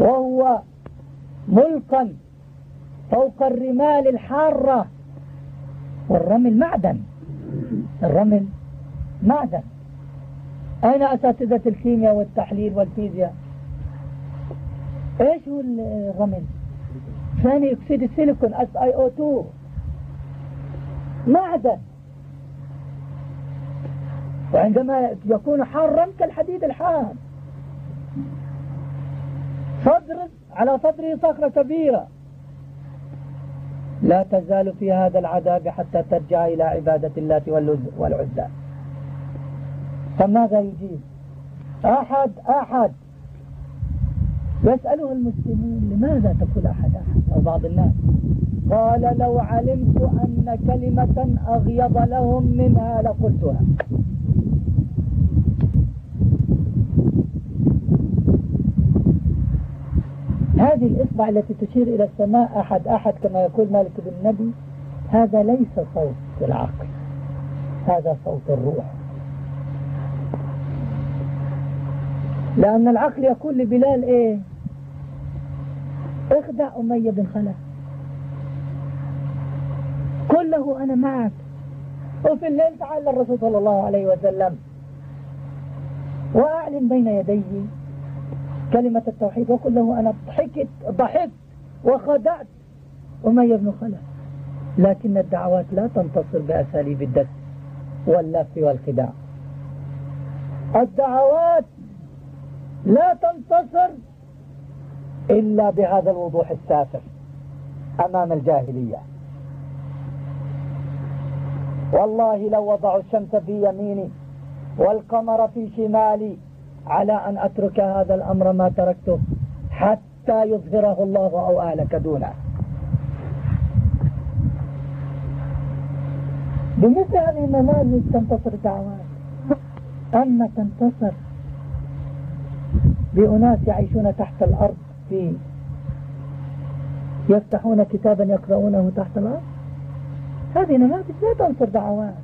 وهو ملقا فوق الرمال الحارة والرمل معدن الرمل معدن أين أساتذة الكيمياء والتحليل والفيزياء؟ إيش هو الرمل ثاني أكسيد السيليكون SiO2 معدن. وعندما يكون حارا كالحديد الحار. فاضرب على صدره صخرة كبيرة. لا تزال في هذا العذاب حتى ترجع إلى عبادة الله والعزى فماذا يجيب؟ أحد أحد. يسأله المسلمون لماذا تقول أحد أحد؟ أو بعض الناس. قال لو علمت أن كلمة أغيض لهم منها لقلتها. هذه الإصبع التي تشير إلى السماء أحد أحد كما يقول مالك بن النبي هذا ليس صوت العقل هذا صوت الروح. لأن العقل يقول لبلال إيه؟ اخدع أمية بن خلف. قل له أنا معك. وفي الليل تعالى الرسول صلى الله عليه وسلم. وأعلن بين يديه. كلمة التوحيد وقل له أنا ضحكت ضحكت وخدعت. أمية بن خلف لكن الدعوات لا تنتصر بأساليب الدس واللف والخداع. الدعوات لا تنتصر إلا بهذا الوضوح السافر أمام الجاهلية. والله لو وضعوا الشمس في يميني والقمر في شمالي على أن أترك هذا الأمر ما تركته حتى يظهره الله أو أهلك دونه. بمثل هذه النماذج تنتصر الدعوات أما تنتصر بأناس يعيشون تحت الأرض في يفتحون كتابا يقرؤونه تحت الأرض. هذه نماذج لا تنصر دعوات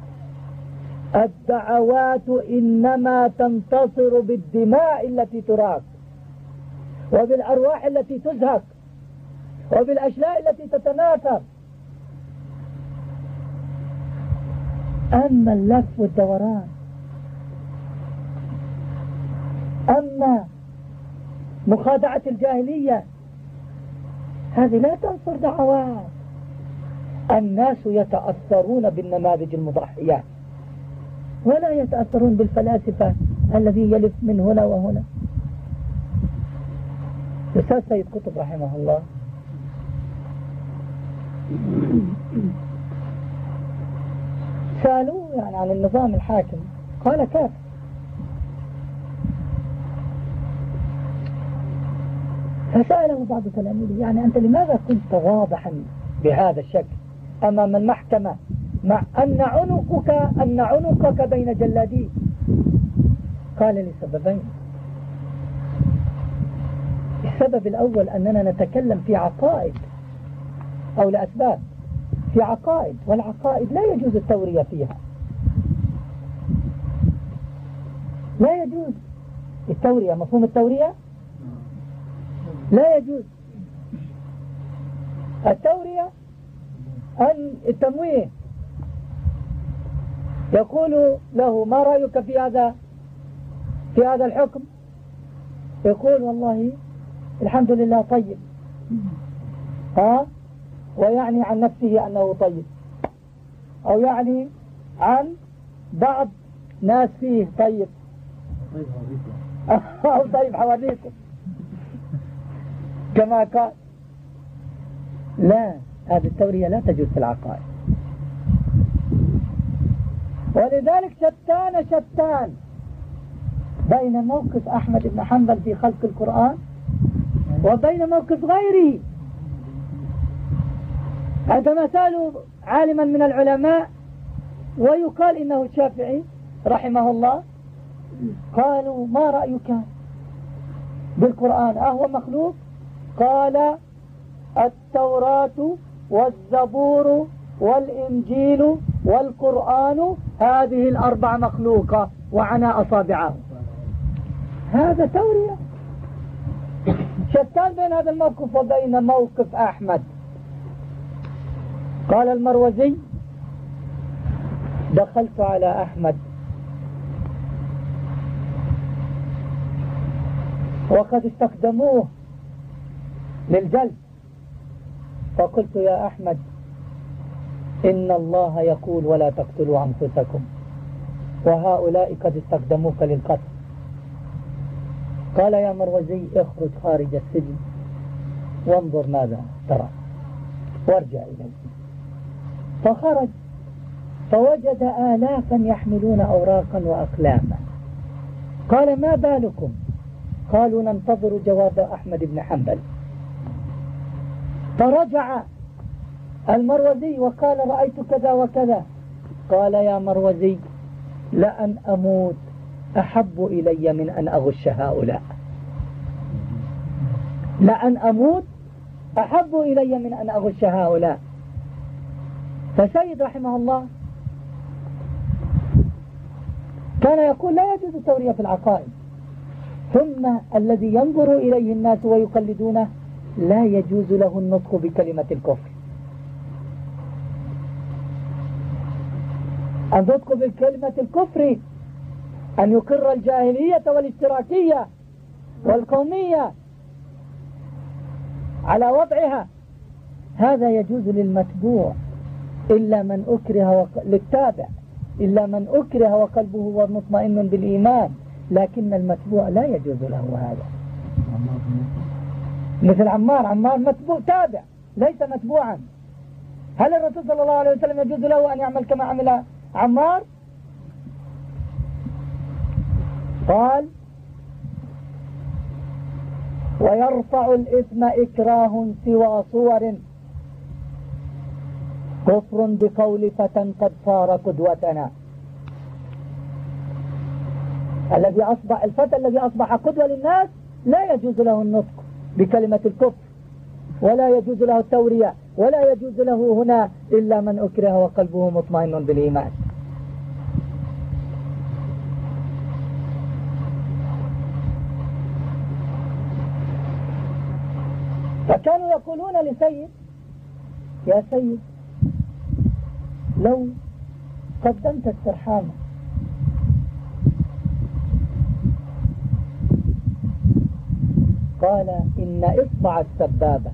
الدعوات إنما تنتصر بالدماء التي تراق وبالأرواح التي تزهق وبالأشلاء التي تتناثر. أما اللف والدوران أما مخادعة الجاهلية هذه لا تنصر دعوات. الناس يتأثرون بالنماذج المضحيات. ولا يتأثرون بالفلاسفة الذي يلف من هنا وهنا. الأستاذ سيد قطب رحمه الله. سألوه يعني عن النظام الحاكم. قال كافر فسأله بعض تلاميذه يعني أنت لماذا كنت واضحا بهذا الشكل أمام المحكمة؟ مع أن عنقك أن عنقك بين جلاديه قال لسببين. السبب الأول أننا نتكلم في عقائد أو لأسباب. في عقائد والعقائد لا يجوز التورية فيها. لا يجوز. التورية مفهوم التورية؟ لا يجوز. التورية التمويه. يقول له ما رأيك في هذا في هذا الحكم؟ يقول والله الحمد لله طيب. ها؟ ويعني عن نفسه أنه طيب. أو يعني عن بعض ناس فيه طيب. أو طيب حواليكم كما قال لا هذه التورية لا تجوز في العقائد. ولذلك شتان شتان بين موقف أحمد بن حنبل في خلق القرآن وبين موقف غيره. عندما سألوا عالما من العلماء ويقال إنه الشافعي رحمه الله قالوا ما رأيك بالقرآن؟ أهو مخلوق؟ قال التوراة والزبور والإنجيل والقرآن هذه الأربع مخلوقة وعنا أصابعه هذا تورية. شتان بين هذا الموقف وبين موقف أحمد. قال المروزي دخلت على أحمد. وقد استخدموه للجلد فقلت يا أحمد إن الله يقول ولا تقتلوا أنفسكم وهؤلاء قد استخدموك للقتل. قال يا مروزي اخرج خارج السجن. وانظر ماذا ترى. وارجع إليه. فخرج فوجد آلافا يحملون أوراقا وأقلاما. قال ما بالكم؟ قالوا ننتظر جواب أحمد بن حنبل. فرجع المروزي وقال رأيت كذا وكذا. قال يا مروزي لأن أموت أحب إلي من أن أغش هؤلاء. لأن أموت أحب إلي من أن أغش هؤلاء. فسيد رحمه الله كان يقول لا يجوز التورية في العقائد. ثم الذي ينظر إليه الناس ويقلدونه لا يجوز له النطق بكلمة الكفر. النطق بكلمة الكفر أن يقر الجاهلية والاشتراكية والقومية على وضعها. هذا يجوز للمتبوع إلا من أكره وق... للتابع إلا من أكره وقلبه مطمئن بالإيمان. لكن المتبوع لا يجوز له هذا. مثل عمار عمار متبوع تابع ليس متبوعا. هل الرسول صلى الله عليه وسلم يجوز له أن يعمل كما عمل عمار؟ قال ويرفع الإثم إكراه سوى صور. كفر بقول فتى قد صار قدوتنا. الذي أصبح الفتى الذي أصبح قدوة للناس لا يجوز له النطق بكلمة الكفر ولا يجوز له التورية. ولا يجوز له هنا إلا من أكره وقلبه مطمئن بالإيمان. فكانوا يقولون لسيد يا سيد لو قدمت السرحانة قال إن إصبع السبابة.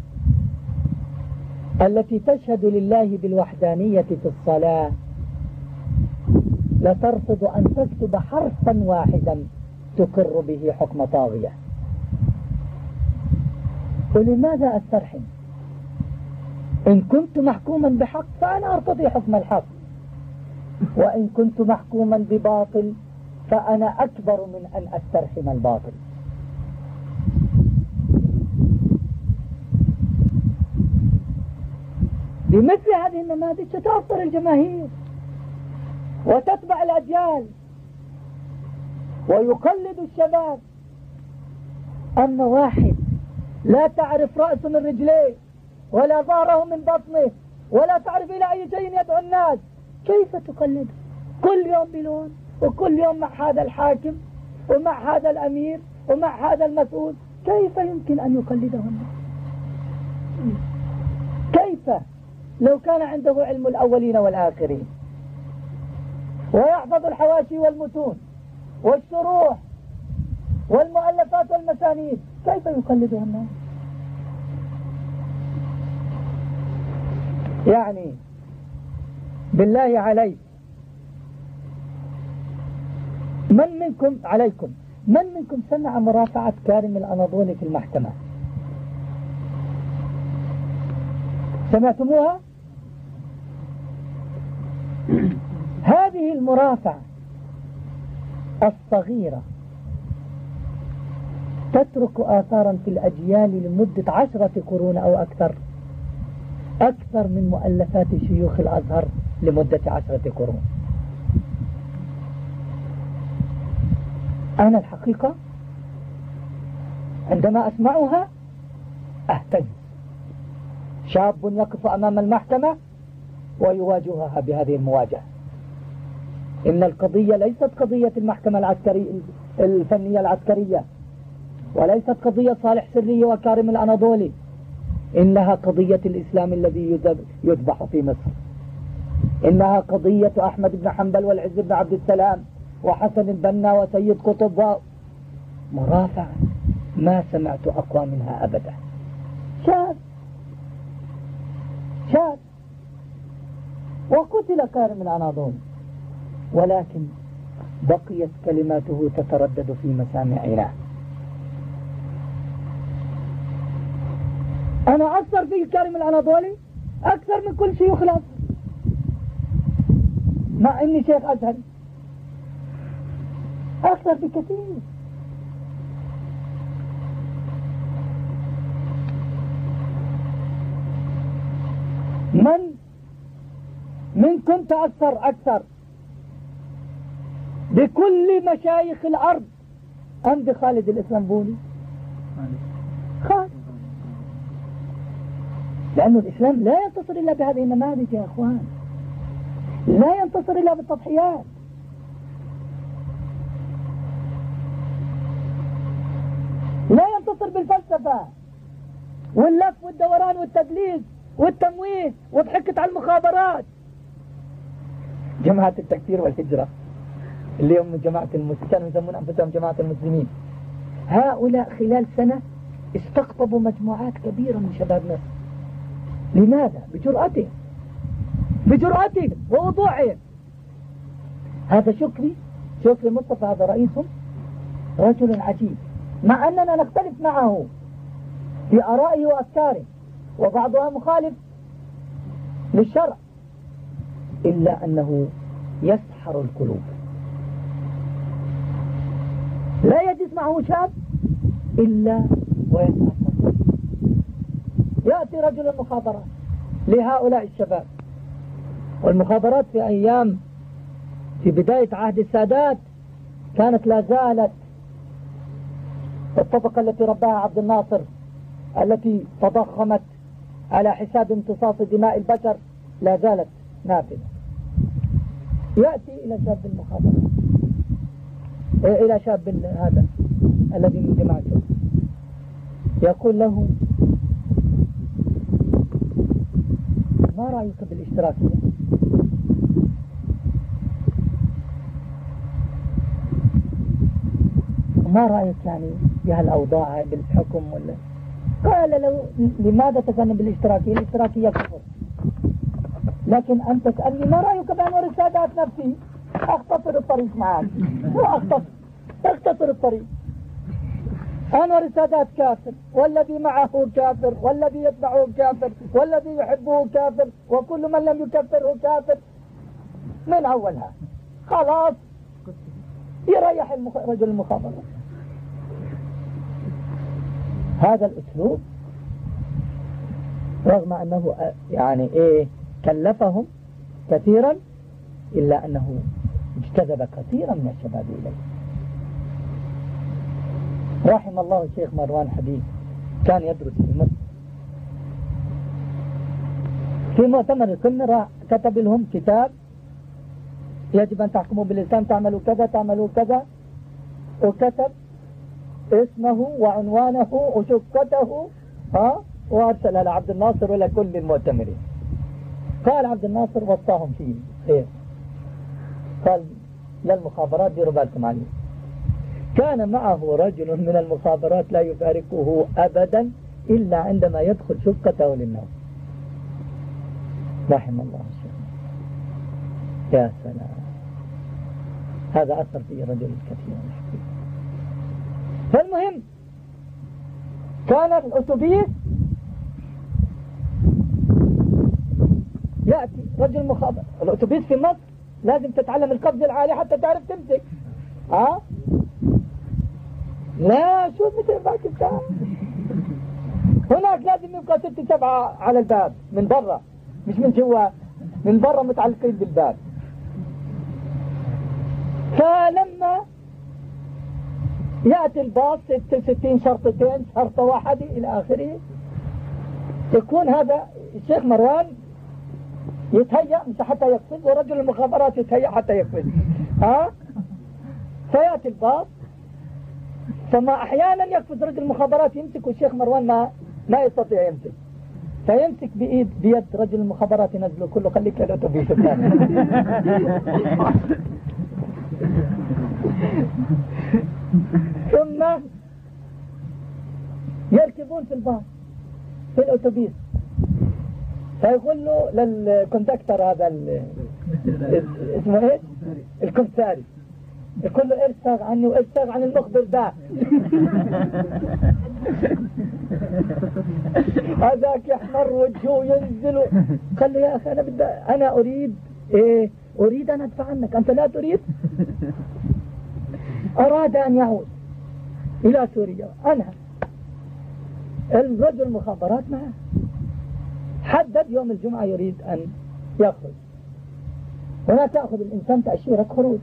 التي تشهد لله بالوحدانية في الصلاة. لترفض أن تكتب حرفا واحدا تقر به حكم طاغية. ولماذا أسترحم؟ إن كنت محكوما بحق فأنا أرتضي حكم الحق. وإن كنت محكوما بباطل فأنا أكبر من أن أسترحم الباطل. بمثل هذه النماذج ستأثر الجماهير وتتبع الأجيال. ويقلد الشباب أما واحد لا تعرف رأسه من رجليه ولا ظهره من بطنه ولا تعرف إلى أي شيء يدعو الناس. كيف تقلده كل يوم بلون وكل يوم مع هذا الحاكم ومع هذا الأمير ومع هذا المسؤول. كيف يمكن أن يقلده الناس كيف؟ لو كان عنده علم الأولين والآخرين. ويحفظ الحواشي والمتون والشروح والمؤلفات والمسانيد. كيف يقلدها الناس؟ يعني بالله عليك من منكم عليكم. من منكم سمع مرافعة كارم الأناضولي في المحكمة؟ سمعتموها هذه المرافعة الصغيرة تترك آثارا في الأجيال لمدة عشرة قرون أو أكثر أكثر من مؤلفات شيوخ الأزهر لمدة عشرة قرون. أنا الحقيقة عندما أسمعها أهتز. شاب يقف أمام المحكمة ويواجهها بهذه المواجهة. إن القضية ليست قضية المحكمة العسكرية الفنية العسكرية وليست قضية صالح سري وكارم الأناضولي. إنها قضية الإسلام الذي يذبح في مصر. إنها قضية أحمد بن حنبل والعز بن عبد السلام وحسن البنا وسيد قطب مرافع ما سمعت أقوى منها أبدا. شاذ! شاذ! وقتل كارم الأناضول ولكن بقيت كلماته تتردد في مسامعنا أنا أكثر في كارم الأناضولي أكثر من كل شيوخ الأزهر مع إني شيخ أزهري. أكثر بكثير من من كنت أكثر أكثر بكل مشايخ الأرض. أم بخالد الإسلامبولي. خالد. لأن الإسلام لا ينتصر إلا بهذه النماذج يا أخوان. لا ينتصر إلا بالتضحيات. لا ينتصر بالفلسفة واللف والدوران والتدليس والتمويه وضحكت على المخابرات. جماعة التكفير والهجرة. اللي هم جماعة المسلمين كانوا يسمون أنفسهم جماعة المسلمين. هؤلاء خلال سنة استقطبوا مجموعات كبيرة من شباب مصر. لماذا؟ بجرأتهم. بجرأتهم ووضوحهم. هذا شكري شكري مصطفى هذا رئيسهم. رجل عجيب. مع أننا نختلف معه في آرائه وأفكاره وبعضها مخالف للشرع إلا أنه يسحر القلوب. لا يجلس معه شاب إلا ويتأثر يأتي رجل المخابرات لهؤلاء الشباب. والمخابرات في أيام في بداية عهد السادات كانت لا زالت الطبقة التي رباها عبد الناصر التي تضخمت على حساب امتصاص دماء البشر لا زالت نافذة. يأتي إلى شاب المخابرات. إلى شاب هذا الذي من جماعته يقول له ما رأيك بالاشتراكية ما رأيك يعني بهالأوضاع بالحكم ولا قال له لماذا تكلم بالاشتراكية الاشتراكية كفر لكن أنت تسألني ما رأيك بأنور السادات نفسي؟ أختصر الطريق معك. وأختصر اختصر الطريق. أنور السادات كافر والذي معه كافر والذي يتبعه كافر والذي يحبه كافر وكل من لم يكفره كافر. من أولها؟ خلاص. يريح رجل المخابرات هذا الأسلوب رغم أنه يعني إيه كلفهم كثيرا إلا أنه اجتذب كثيرا من الشباب إليه. رحم الله الشيخ مروان حبيب. كان يدرس في مصر. في مؤتمر القمة كتب لهم كتاب. يجب أن تحكموا بالإسلام. تعملوا كذا تعملوا كذا. وكتب اسمه وعنوانه وشقته ها وأرسل لعبد الناصر ولا كل المؤتمرين. قال عبد الناصر وصاهم فيه. خير. قال للمخابرات ديروا بالكم عليه كان معه رجل من المخابرات لا يفارقه أبدا إلا عندما يدخل شقته للنوم. رحم الله يا سلام. هذا أثر في رجل كثير فالمهم كان الأتوبيس يأتي رجل مخابر الأتوبيس في مصر لازم تتعلم القفز العالي حتى تعرف تمسك. ها؟ لا شو مثل باكستان هناك لازم يبقى ست سبعة على الباب من برا. مش من جوا من برا متعلقين بالباب. فلما يأتي الباص 66 شرطتين شرطة واحدة إلى آخره يكون هذا الشيخ مروان يتهيأ مش حتى يقفز ورجل المخابرات يتهيأ حتى يقفز ها؟ فيأتي الباص فما أحيانا يقفز رجل المخابرات يمسك والشيخ مروان ما ما يستطيع يمسك. فيمسك بإيد بيد رجل المخابرات ينزله كله. خليك للأتوبيس الثاني ثم يركبون في الباص في الأتوبيس فيقول له للكونتاكتر هذا اسمه إيه الكمساري يقول له ارسغ عني وارسغ عن المخبر ده. هذاك يحمر وجهه ينزل قال له يا أخي أنا بدي أنا أريد إيه؟ أريد أن أدفع عنك. أنت لا تريد؟ أراد أن يعود إلى سوريا. أنا. الرجل المخابرات معه. حدد يوم الجمعة يريد أن يخرج ولا تأخذ الإنسان تأشيرة خروج.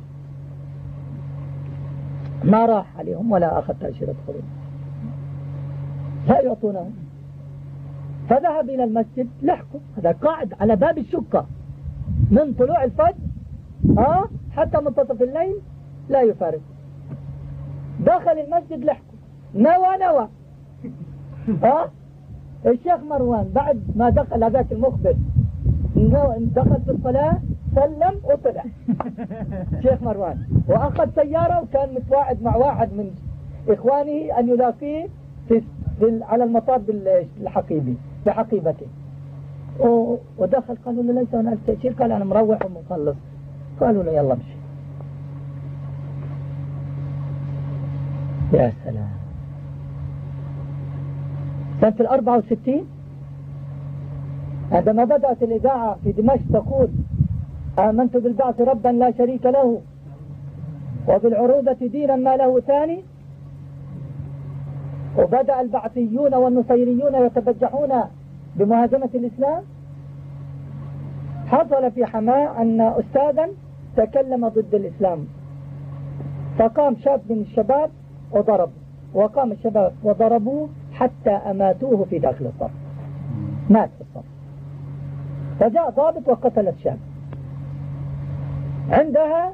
ما راح عليهم ولا أخذ تأشيرة خروج. لا يعطونه فذهب إلى المسجد لحقه هذا قاعد على باب الشقة. من طلوع الفجر ها حتى منتصف الليل لا يفارق. دخل المسجد لحقه نوى نوى. ها الشيخ مروان بعد ما دخل هذاك المخبر دخل في الصلاة سلم وطلع. شيخ مروان. وأخذ سيارة وكان متواعد مع واحد من إخوانه أن يلاقيه في على المطار بالحقيبي بحقيبته. ودخل قالوا له ليس هناك تأشير قال أنا مروح ومخلص. قالوا له يلا امشي. يا سلام. سنة الأربعة وستين؟ عندما بدأت الإذاعة في دمشق تقول آمنت بالبعث ربا لا شريك له وبالعروبة دينا ما له ثاني. وبدأ البعثيون والنصيريون يتبجحون بمهاجمة الإسلام. حصل في حماة أن أستاذا تكلم ضد الإسلام. فقام شاب من الشباب وضرب وقام الشباب وضربوه حتى أماتوه في داخل الصف. مات في الصف. فجاء ضابط وقتل الشاب. عندها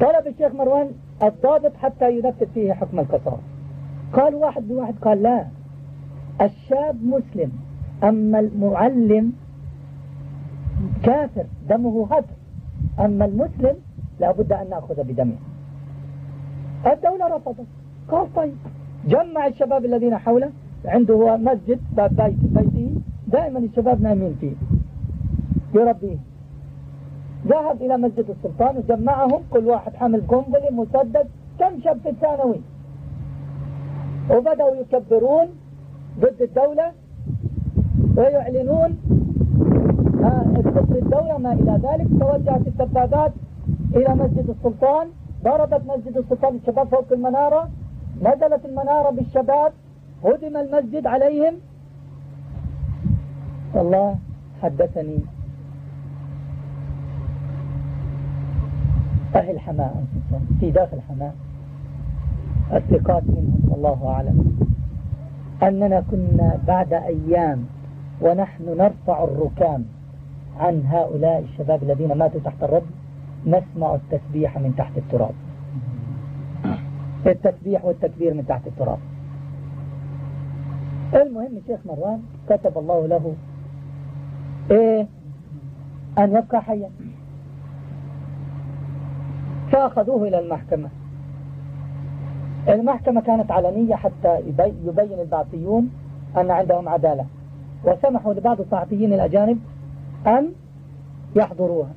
طلب الشيخ مروان الضابط حتى ينفذ فيه حكم القصاص. قال واحد بواحد قال لا الشاب مسلم أما المعلم كافر دمه هدر أما المسلم لابد أن نأخذ بدمه. الدولة رفضت. قال طيب. جمع الشباب الذين حوله. عنده مسجد باب بيت بيته. دائما الشباب نايمين فيه. يربيه ذهب إلى مسجد السلطان وجمعهم. كل واحد حامل قنبلة مسدد. كم شاب في الثانوي؟ وبدأوا يكبرون ضد الدولة ويعلنون ضد الدولة ما إلى ذلك. توجهت الدبابات إلى مسجد السلطان. ضربت مسجد السلطان الشباب فوق المنارة. نزلت المنارة بالشباب هدم المسجد عليهم. الله حدثني أهل حماة في داخل حماة الثقات منهم الله أعلم. أننا كنا بعد أيام ونحن نرفع الركام عن هؤلاء الشباب الذين ماتوا تحت الرب نسمع التسبيح من تحت التراب. التسبيح والتكبير من تحت التراب. المهم الشيخ مروان كتب الله له إيه؟ أن يبقى حيا. فأخذوه إلى المحكمة. المحكمة كانت علنية حتى يبين البعثيون أن عندهم عدالة. وسمحوا لبعض الصحفيين الأجانب أن يحضروها.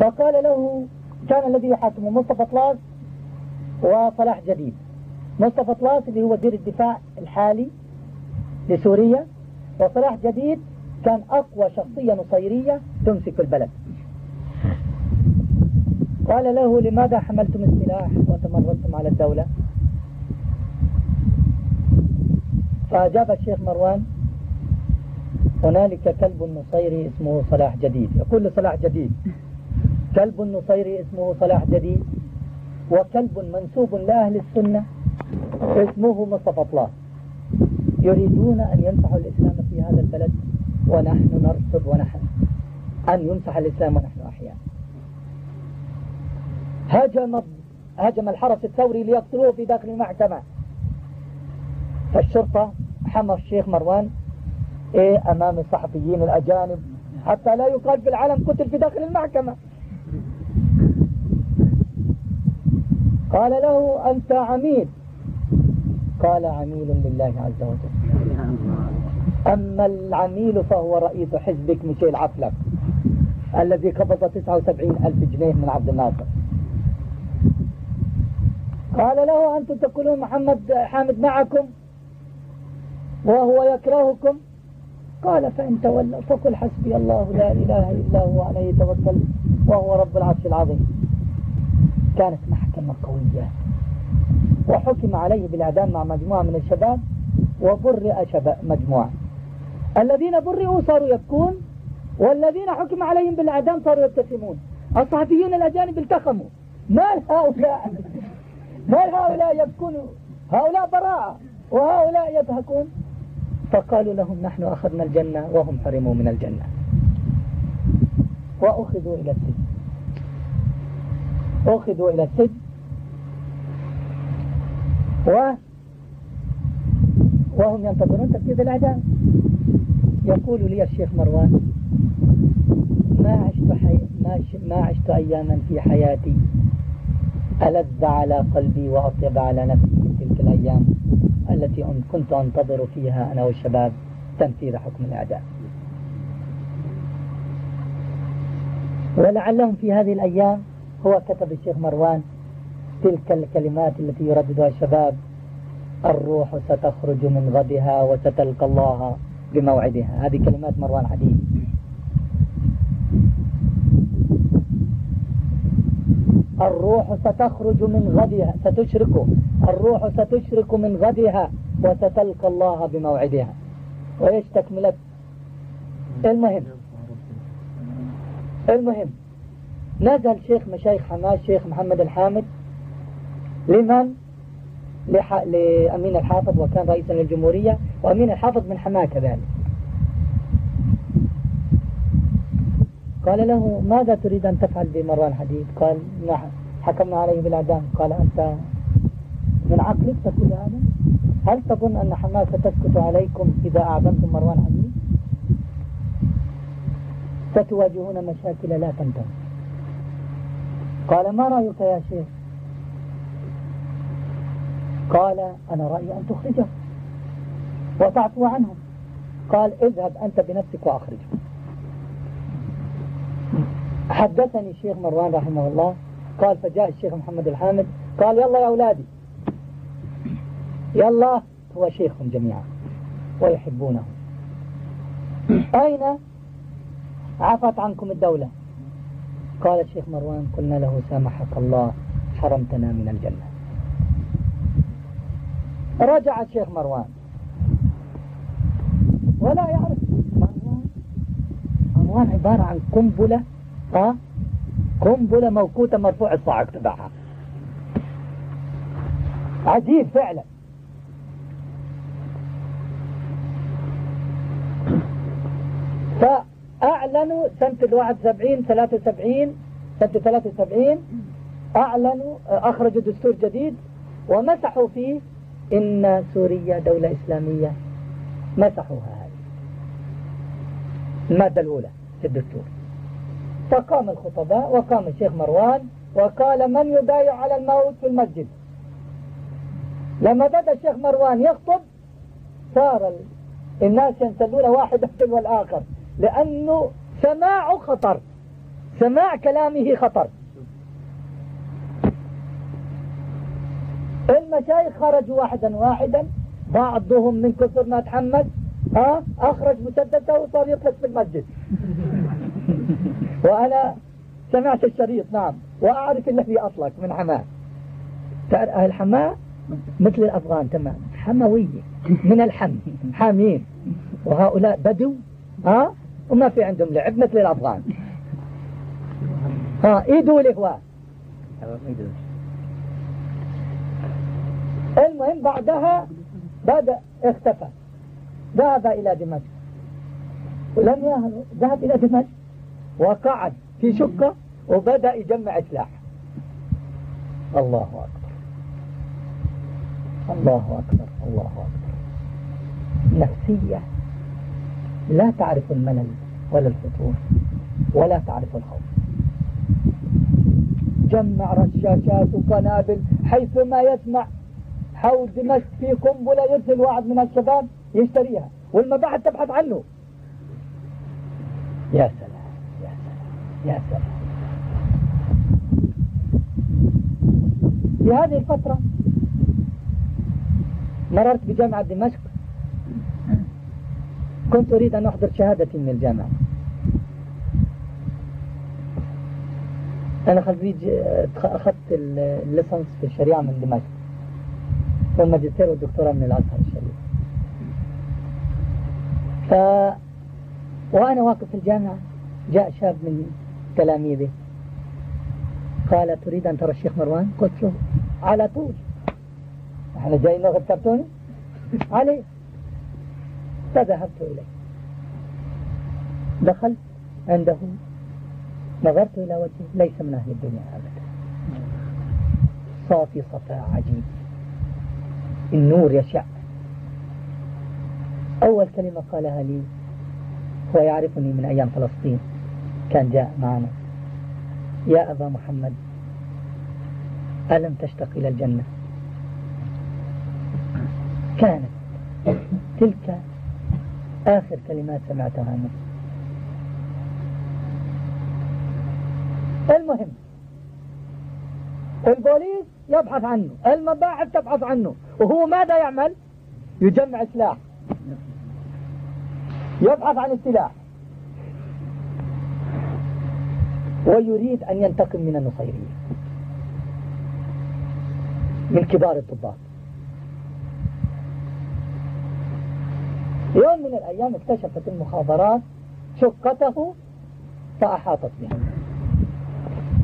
فقال له كان الذي يحاكمه مصطفى طلاس وصلاح جديد. مصطفى طلاس اللي هو وزير الدفاع الحالي لسوريا وصلاح جديد كان أقوى شخصية نصيرية تمسك البلد. قال له لماذا حملتم السلاح وتمردتم على الدولة؟ فأجاب الشيخ مروان هنالك كلب نصيري اسمه صلاح جديد. يقول لصلاح جديد كلب النصيري اسمه صلاح جديد وكلب منسوب لأهل السنة اسمه مصطفى طلاس يريدون أن يمسحوا الإسلام في هذا البلد ونحن نرفض ونحن أن يمسح الإسلام ونحن أحياء. هجم هجم الحرس الثوري ليقتلوه في داخل المحكمة. فالشرطة حمى الشيخ مروان إيه أمام الصحفيين الأجانب حتى لا يقال في العالم قتل في داخل المحكمة. قال له أنت عميد قال عميل لله عز وجل. أما العميل فهو رئيس حزبك ميشيل عفلك الذي قبض 79 ألف جنيه من عبد الناصر. قال له أنتم تقولون محمد حامد معكم وهو يكرهكم؟ قال فإن تولوا فقل حسبي الله لا إله إلا هو عليه توكل وهو رب العرش العظيم. كانت محكمة قوية. وحكم عليه بالإعدام مع مجموعة من الشباب وبرئ شباب مجموعة. الذين برئوا صاروا يبكون والذين حكم عليهم بالإعدام صاروا يبتسمون. الصحفيون الأجانب التخموا ما هؤلاء؟ ما هؤلاء يبكون؟ هؤلاء براءة. وهؤلاء يضحكون. فقالوا لهم نحن أخذنا الجنة وهم حرموا من الجنة. وأخذوا إلى السجن أخذوا إلى السجن. و وهم ينتظرون تنفيذ الإعدام يقول لي الشيخ مروان ما عشت حي... ما, ش... ما عشت أياما في حياتي ألذ على قلبي وأطيب على نفسي من تلك الأيام التي كنت أنتظر فيها أنا والشباب تنفيذ حكم الإعدام ولعلهم في هذه الأيام هو كتب الشيخ مروان تلك الكلمات التي يرددها الشباب. الروح ستخرج من غدها وستلقى الله بموعدها. هذه كلمات مروان حديث. الروح ستخرج من غدها ستشرك الروح ستشرك من غدها وستلقى الله بموعدها. وإيش تكملت المهم. المهم. نزل شيخ مشايخ حماس شيخ محمد الحامد لمن؟ لح... لأمين الحافظ وكان رئيسا للجمهورية وأمين الحافظ من حماة كذلك. قال له ماذا تريد أن تفعل بمروان حديد؟ قال نعم حكمنا عليه بالإعدام. قال أنت من عقلك تقول هذا هل تظن أن حماس ستسكت عليكم إذا أعدمتم مروان حديد؟ ستواجهون مشاكل لا تنتهي. قال ما رأيك يا شيخ؟ قال أنا رأيي أن تخرجه وتعفو عنهم. قال اذهب أنت بنفسك وأخرجه. حدثني الشيخ مروان رحمه الله. قال فجاء الشيخ محمد الحامد. قال يلا يا أولادي. يلا. هو شيخهم جميعا ويحبونه. أين؟ عفت عنكم الدولة. قال الشيخ مروان قلنا له سامحك الله حرمتنا من الجنة. رجع الشيخ مروان. ولا يعرف مروان. مروان عبارة عن قنبلة ها قنبلة موقوتة مرفوع الصاعق تبعها عجيب فعلا. فأعلنوا سنة سبعين ثلاثة وسبعين سنة ثلاثة وسبعين. أعلنوا أخرجوا دستور جديد. ومسحوا فيه إن سوريا دولة إسلامية. مسحوها هذه. المادة الأولى في الدستور. فقام الخطباء وقام الشيخ مروان وقال من يبايع على الموت في المسجد؟ لما بدأ الشيخ مروان يخطب صار الناس ينسلون واحدا تلو الآخر لأنه سماع خطر. سماع كلامه خطر. المشايخ خرجوا واحدا واحدا. بعضهم من كثر ما تحمس ها أخرج مسدسه وصار يطلق في المسجد. وأنا سمعت الشريط نعم. وأعرف الذي أطلق من حماة. أهل حماة؟ مثل الأفغان تمام حموية من الحم. حامين وهؤلاء بدو ها وما في عندهم لعب مثل الأفغان. ها إيدوا الإخوان. المهم بعدها بدأ اختفى. ذهب إلى دمشق. ولم يهرب ذهب إلى دمشق. وقعد في شقة وبدأ يجمع سلاح. الله أكبر. الله أكبر. الله أكبر. نفسية. لا تعرف الملل ولا الفتور ولا تعرف الخوف. جمع رشاشات وقنابل حيثما يسمع. حول دمشق في قنبلة يرسل واحد من الشباب يشتريها والمباحث تبحث عنه. يا سلام يا سلام يا سلام. في هذه الفترة مررت بجامعة دمشق. كنت أريد أن أحضر شهادتي من الجامعة. أنا خريج أخذت الليسنس في الشريعة من دمشق. والماجستير والدكتوراه من الأزهر الشريف. ف وأنا واقف في الجامعة جاء شاب من تلاميذي قال تريد أن ترى الشيخ مروان؟ قلت له على طول. إحنا جايين ناخذ كرتوني عليه فذهبت إليه. دخلت عنده. نظرت إلى وجهه ليس من أهل الدنيا أبدا. صافي صفاء عجيب. النور يشع. أول كلمة قالها لي هو يعرفني من أيام فلسطين. كان جاء معنا. يا أبا محمد ألم تشتق إلى الجنة؟ كانت تلك آخر كلمات سمعتها منه المهم البوليس يبحث عنه المباحث تبحث عنه وهو ماذا يعمل؟ يجمع سلاح. يبحث عن السلاح. ويريد أن ينتقم من النصيرية من كبار الضباط يوم من الأيام اكتشفت المخابرات شقته فأحاطت به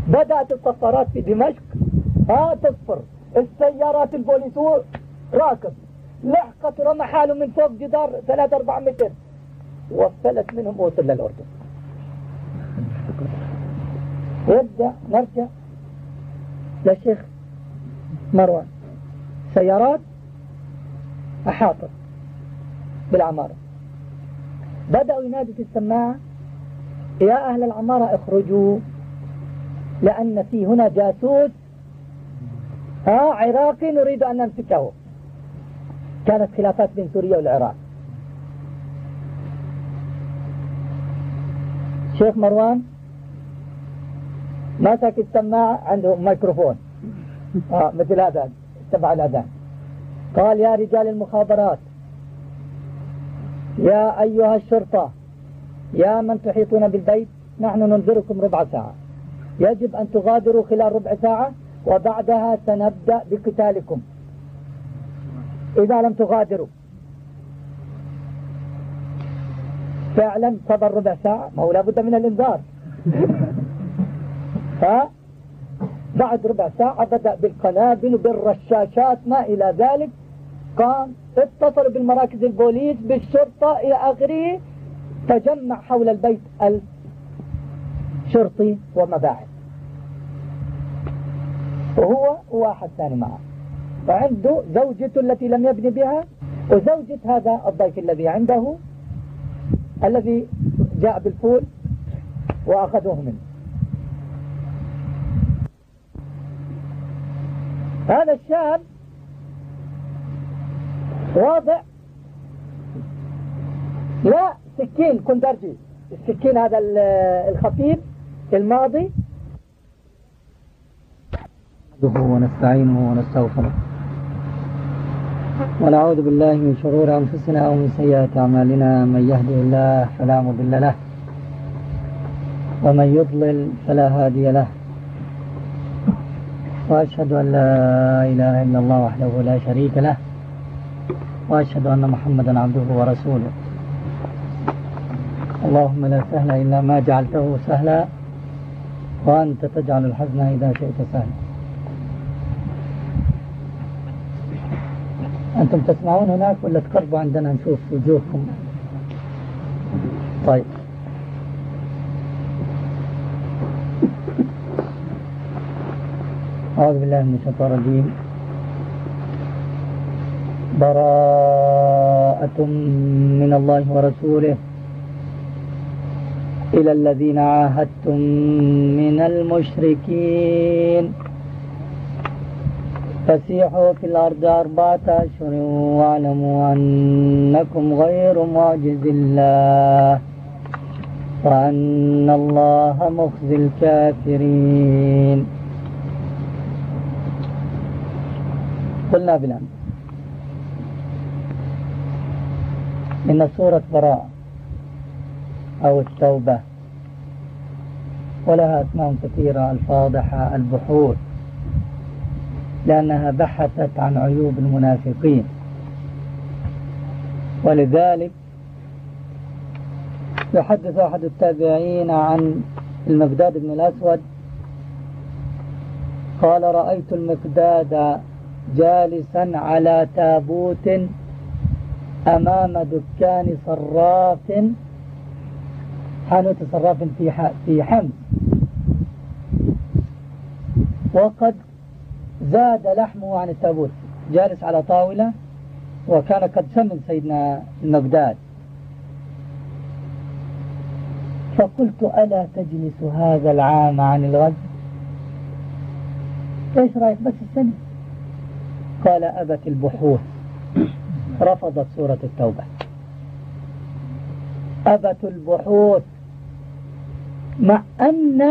بدأت الطفارات في دمشق. ها تصفر السيارات البوليسور راكب. لحقت رمى حاله من فوق جدار 3 4 متر. وفلت منهم وصل للأردن. يبدأ نرجع للشيخ مروان. سيارات أحاطت بالعمارة. بدأوا ينادوا في السماعة يا أهل العمارة اخرجوا. لأن في هنا جاسوس ها عراقي نريد أن نمسكه. كانت خلافات بين سوريا والعراق. شيخ مروان مسك السماعة عنده ميكروفون. آه مثل هذا تبع الأذان. قال يا رجال المخابرات يا أيها الشرطة يا من تحيطون بالبيت نحن ننذركم ربع ساعة. يجب أن تغادروا خلال ربع ساعة وبعدها سنبدأ بقتالكم. إذا لم تغادروا. فعلا صبر ربع ساعة ما هو لابد من الإنذار. ها؟ بعد ربع ساعة بدأ بالقنابل بالرشاشات ما إلى ذلك. قام اتصل بالمراكز البوليس بالشرطة إلى آخره تجمع حول البيت الشرطي ومباعث وهو واحد ثاني معه. وعنده زوجته التي لم يبني بها وزوجة هذا الضيف الذي عنده الذي جاء بالفول وأخذوه منه. هذا الشاب واضع لا سكين كندرجي. السكين هذا الخفيف الماضي؟ ونستعينه ونستغفره. ونعوذ بالله من شرور أنفسنا ومن سيئات أعمالنا. من يهده الله فلا مضل له ومن يضلل فلا هادي له. وأشهد أن لا إله إلا الله وحده لا شريك له وأشهد أن محمدا عبده ورسوله. اللهم لا سهل إلا ما جعلته سهلا. وأنت تجعل الحزن إذا شئت سهلا. أنتم تسمعون هناك ولا تقربوا عندنا نشوف وجوهكم؟ طيب. أعوذ بالله من الشيطان الرجيم. براءة من الله ورسوله. إلى الذين عاهدتم من المشركين. فسيحوا في الأرض أربعة أشهر واعلموا أنكم غير معجز الله وأن الله مخزي الكافرين. قلنا بالأمس إن سورة براء أو التوبة. ولها أسماء كثيرة الفاضحة البحوث لأنها بحثت عن عيوب المنافقين. ولذلك يحدث أحد التابعين عن المقداد بن الأسود قال رأيت المقداد جالسا على تابوت أمام دكان صراف حانوت صراف في في حمص وقد زاد لحمه عن التابوت. جالس على طاولة وكان قد سمن سيدنا المقداد. فقلت ألا تجلس هذا العام عن الغد؟ إيش رأيك بس السنة قال أبت البحوث. رفضت سورة التوبة. أبت البحوث. مع أن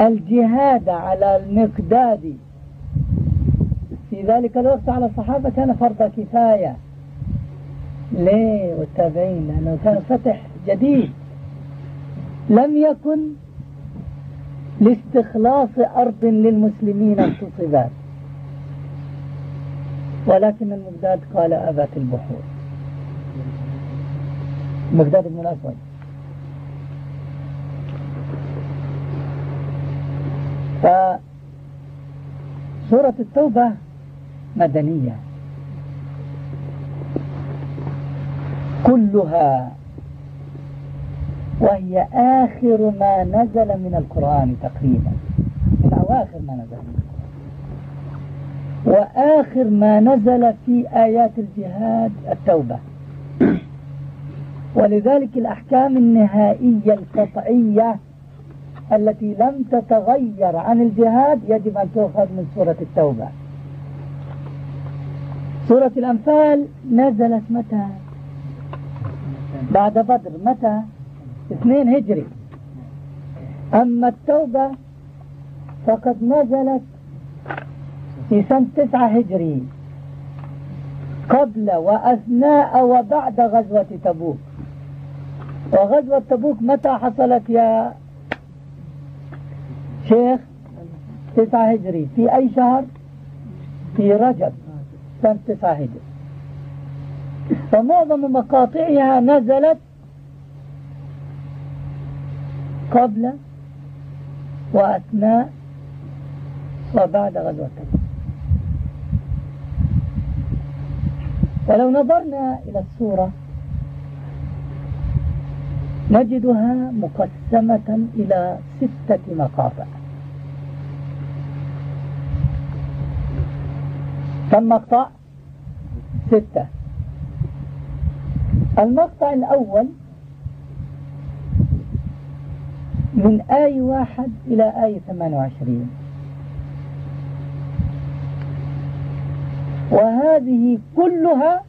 الجهاد على المقداد في ذلك الوقت على الصحابة كان فرض كفاية. ليه؟ والتابعين لأنه كان فتح جديد. لم يكن لاستخلاص أرض للمسلمين اغتصبات ولكن المقداد قال أبت البحور. المقداد بن الأسود. فسورة التوبة مدنية. كلها وهي آخر ما نزل من القرآن تقريبا. من أواخر ما نزل من القرآن. وآخر ما نزل في آيات الجهاد التوبة. ولذلك الأحكام النهائية القطعية التي لم تتغير عن الجهاد يجب أن تؤخذ من سورة التوبة. سورة الأنفال نزلت متى؟ بعد بدر. متى؟ اثنين هجري. أما التوبة فقد نزلت في سنة تسعة هجري قبل وأثناء وبعد غزوة تبوك. وغزوة تبوك متى حصلت يا شيخ تسعة هجري. في أي شهر؟ في رجب سنة تسعة هجري. فمعظم مقاطعها نزلت قبل وأثناء وبعد غزوة ولو نظرنا إلى الصورة نجدها مقسمة إلى ستة مقاطع. كم مقطع؟ ستة. المقطع الأول من آية واحد إلى آية 28 وهذه كلها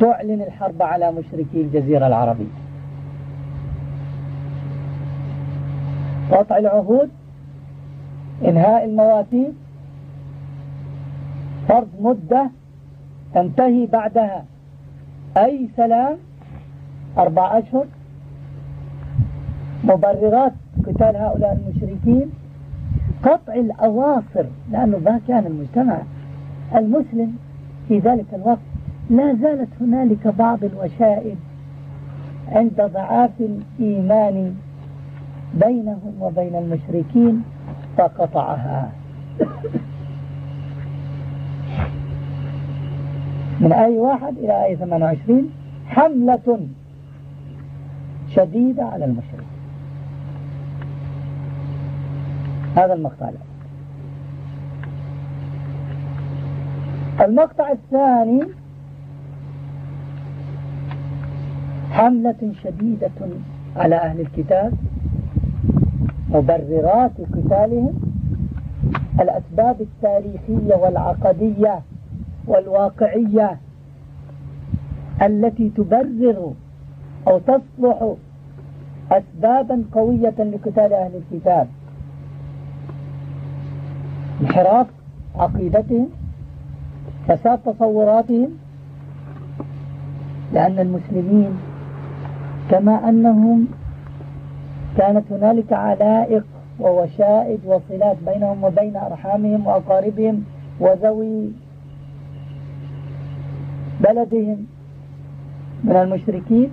تعلن الحرب على مشركي الجزيرة العربية. قطع العهود إنهاء المواثيق فرض مدة تنتهي بعدها. أي سلام؟ أربع أشهر. مبررات قتال هؤلاء المشركين. قطع الأواصر لأنه ما كان المجتمع المسلم في ذلك الوقت. لا زالت هنالك بعض الوشائب عند ضعاف الإيمان بينهم وبين المشركين فقطعها. من آية واحد إلى آية 28 حملة شديدة على المشرك هذا المقطع المقطع الثاني حملة شديدة على أهل الكتاب مبررات قتالهم الأسباب التاريخية والعقدية والواقعية التي تبرر أو تصلح أسبابا قوية لقتال أهل الكتاب. انحراف عقيدتهم فساد تصوراتهم لأن المسلمين كما أنهم كانت هنالك علائق ووشائج وصلات بينهم وبين أرحامهم وأقاربهم وذوي بلدهم. من المشركين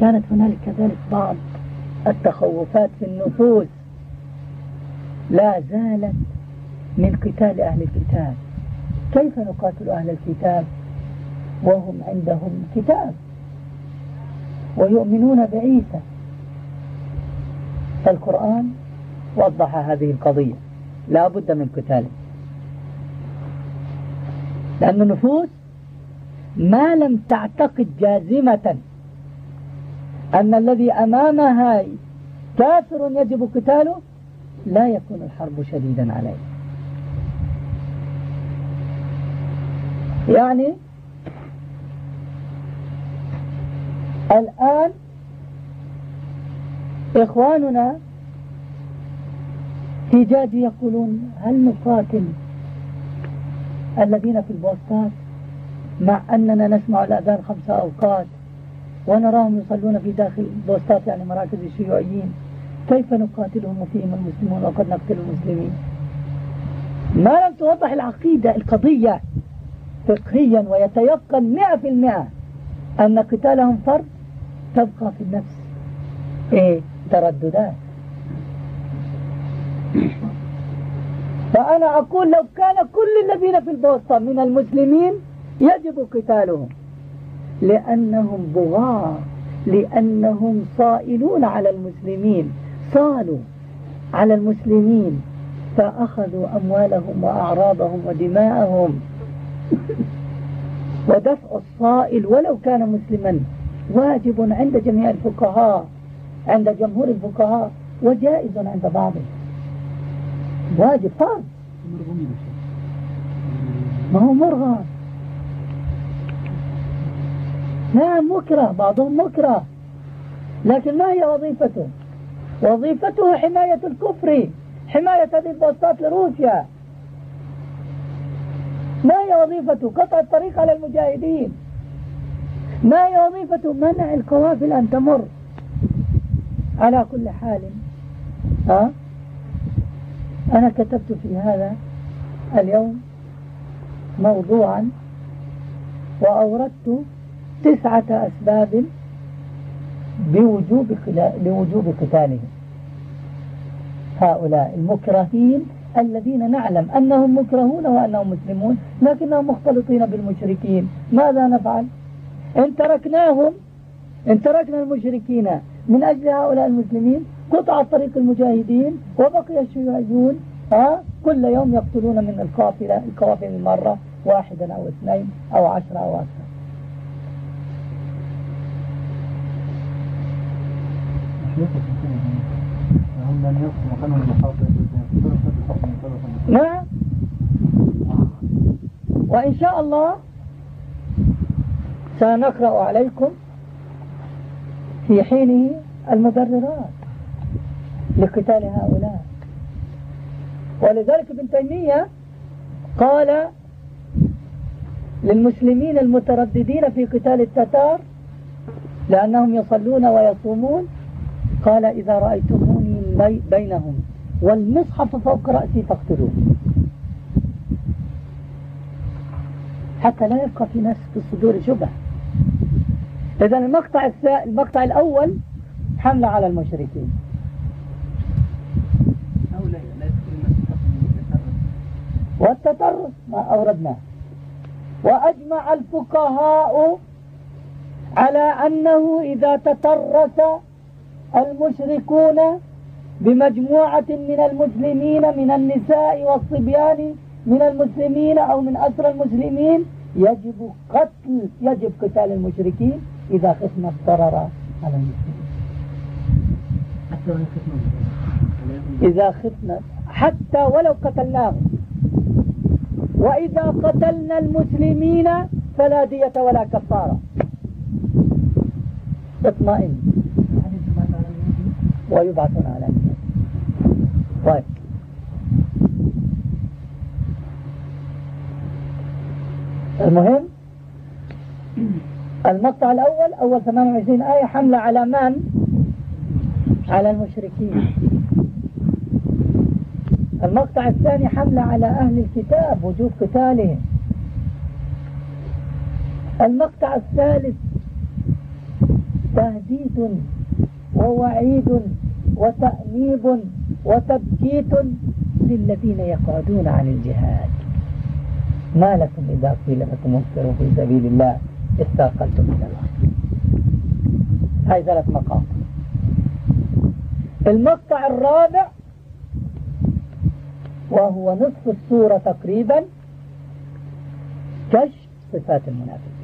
كانت هنالك كذلك بعض التخوفات في النفوس. لا زالت من قتال أهل الكتاب. كيف نقاتل أهل الكتاب وهم عندهم كتاب؟ ويؤمنون بعيسى. فالقرآن وضح هذه القضية. لا بد من قتاله. لأن النفوس ما لم تعتقد جازمة أن الذي أمامها كافر يجب قتاله لا يكون الحرب شديدا عليه. يعني الآن إخواننا في جاد يقولون هل نقاتل الذين في البوستات مع أننا نسمع الأذان خمسة أوقات ونراهم يصلون في داخل البوستات يعني مراكز الشيوعيين؟ كيف نقاتلهم وفيهم المسلمون وقد نقتل المسلمين؟ ما لم توضح العقيدة القضية فقهيا ويتيقن مئة في المئة أن قتالهم فرض تبقى في النفس. إيه. ترددات. فأنا أقول لو كان كل الذين في البوسطة من المسلمين يجب قتالهم. لأنهم بغاة. لأنهم صائلون على المسلمين. صالوا على المسلمين. فأخذوا أموالهم وأعراضهم ودماءهم. ودفع الصائل ولو كان مسلما. واجب عند جميع الفقهاء عند جمهور الفقهاء وجائز عند بعضهم. واجب فرض. ما هو مرغم نعم مكره. بعضهم مكره. لكن ما هي وظيفته؟ وظيفته حماية الكفر حماية هذه البوستات لروسيا. ما هي وظيفته؟ قطع الطريق على المجاهدين. ما هي وظيفته منع القوافل أن تمر. على كل حال. ها؟ أنا كتبت في هذا اليوم موضوعا وأوردت تسعة أسباب بوجوب لوجوب قتالهم. هؤلاء المكرهين الذين نعلم أنهم مكرهون وأنهم مسلمون لكنهم مختلطين بالمشركين. ماذا نفعل؟ إن تركناهم إن تركنا المشركين من أجل هؤلاء المسلمين قطع طريق المجاهدين وبقي الشيوعيون ها كل يوم يقتلون من القافلة القوافل المرة واحدا أو اثنين أو عشرة أو أكثر نعم. وإن شاء الله سنقرأ عليكم في حينه المبررات لقتال هؤلاء. ولذلك ابن تيمية قال للمسلمين المترددين في قتال التتار لأنهم يصلون ويصومون قال إذا رأيتموني بينهم والمصحف فوق رأسي فاقتلون حتى لا يبقى في ناس في الصدور شبه إذا المقطع, المقطع الأول حملة على المشركين. والتطرف ما أوردناه. وأجمع الفقهاء على أنه إذا تطرس المشركون بمجموعة من المسلمين من النساء والصبيان من المسلمين أو من أسر المسلمين يجب قتل يجب قتال المشركين إذا خفنا الضرر على المسلمين. إذا خفنا حتى ولو قتلناهم. وإذا قتلنا المسلمين فلا دية ولا كفارة. اطمئن. ويبعثون على طيب. المهم؟ المقطع الأول أول 28 آية حملة على من؟ على المشركين. المقطع الثاني حملة على أهل الكتاب وجوب قتالهم. المقطع الثالث تهديد ووعيد وتأنيب وتبكيت للذين يقعدون عن الجهاد. ما لكم إذا قيل لكم انفروا في سبيل الله استاقلتم إلى الأرض هاي ثلاث مقاطع المقطع الرابع وهو نصف السورة تقريبا كشف صفات المنافقين.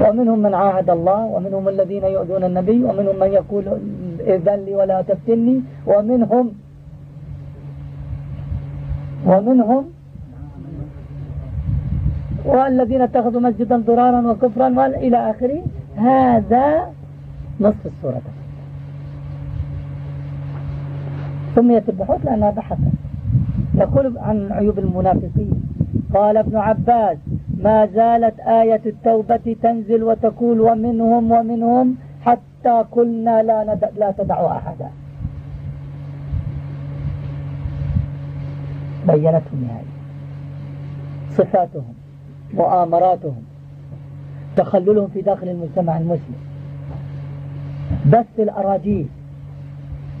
ومنهم من عاهد الله ومنهم الذين يؤذون النبي ومنهم من يقول إذن لي ولا تفتني ومنهم ومنهم والذين اتخذوا مسجدا ضرارا وكفرا إلى آخره. هذا نصف السورة. سميت البحوث لأنها بحثت يقول عن عيوب المنافقين. قال ابن عباس ما زالت آية التوبة تنزل وتقول ومنهم ومنهم حتى قلنا لا. لا تدعوا أحدا. بينتهم نهاية صفاتهم مؤامراتهم تخللهم في داخل المجتمع المسلم. بث الأراجيل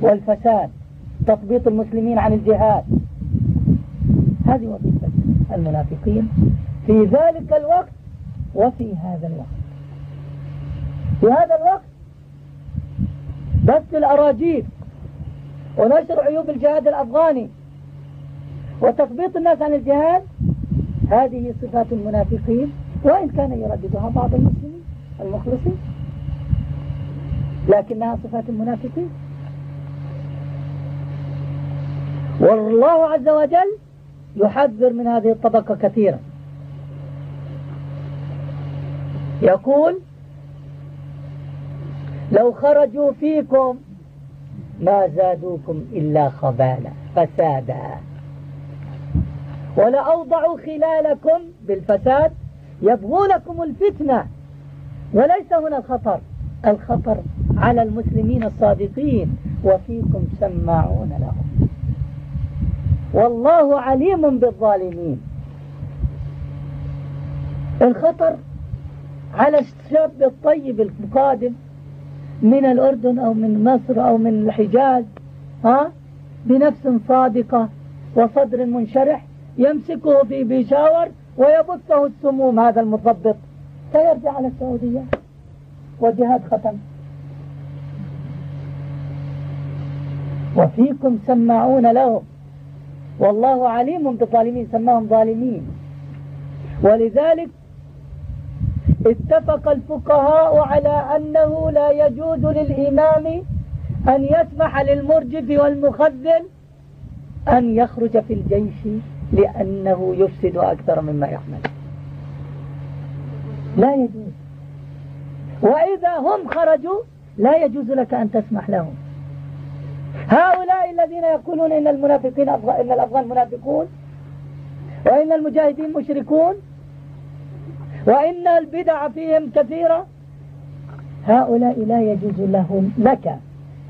والفساد تثبيط المسلمين عن الجهاد. هذه وظيفة المنافقين في ذلك الوقت وفي هذا الوقت. في هذا الوقت بث الأراجيل ونشر عيوب الجهاد الأفغاني. وتثبيط الناس عن الجهاد هذه صفات المنافقين وإن كان يرددها بعض المسلمين المخلصين. لكنها صفات المنافقين. والله عز وجل يحذر من هذه الطبقة كثيرا. يقول لو خرجوا فيكم ما زادوكم إلا خبالا فسادا. ولأوضعوا خلالكم بالفساد يبغونكم الفتنة. وليس هنا الخطر. الخطر على المسلمين الصادقين. وفيكم سماعون لهم. والله عليم بالظالمين. الخطر على الشاب الطيب القادم من الأردن أو من مصر أو من الحجاز. ها بنفس صادقة وصدر منشرح. يمسكه في بيشاور ويبثه السموم هذا المضبط سيرجع على السعودية. وجهاد ختم. وفيكم سماعون لهم والله عليم بالظالمين سماهم ظالمين. ولذلك اتفق الفقهاء على أنه لا يجوز للإمام أن يسمح للمرجف والمخذل أن يخرج في الجيش. لأنه يفسد أكثر مما يحمل. لا يجوز. وإذا هم خرجوا لا يجوز لك أن تسمح لهم. هؤلاء الذين يقولون إن المنافقين أفغان إن الأفغان منافقون وإن المجاهدين مشركون وإن البدع فيهم كثيرة هؤلاء لا يجوز لهم لك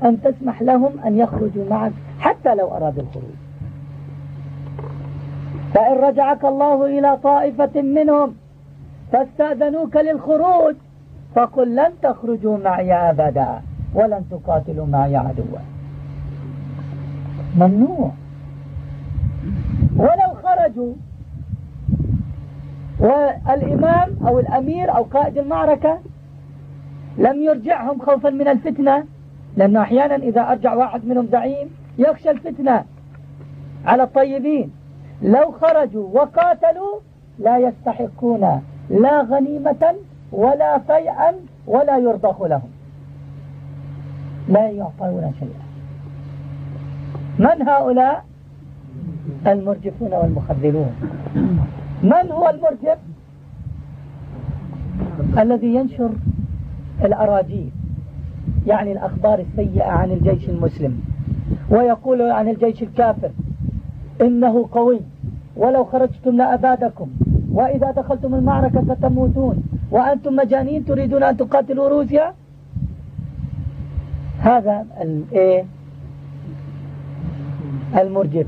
أن تسمح لهم أن يخرجوا معك حتى لو أرادوا الخروج. فإن رجعك الله إلى طائفة منهم فاستأذنوك للخروج فقل لن تخرجوا معي أبدا ولن تقاتلوا معي عدوا. ممنوع. ولو خرجوا والإمام أو الأمير أو قائد المعركة لم يرجعهم خوفا من الفتنة لأنه أحيانا إذا أرجع واحد منهم زعيم يخشى الفتنة على الطيبين. لو خرجوا وقاتلوا لا يستحقون لا غنيمة ولا فيئا ولا يرضخ لهم. لا يعطون شيئا. من هؤلاء؟ المرجفون والمخذلون. من هو المرجف؟ الذي ينشر الأراجيل يعني الأخبار السيئة عن الجيش المسلم ويقول عن الجيش الكافر. إنه قوي. ولو خرجتم لأبادكم. وإذا دخلتم المعركة ستموتون وأنتم مجانين تريدون أن تقاتلوا روسيا؟ هذا الايه المرجف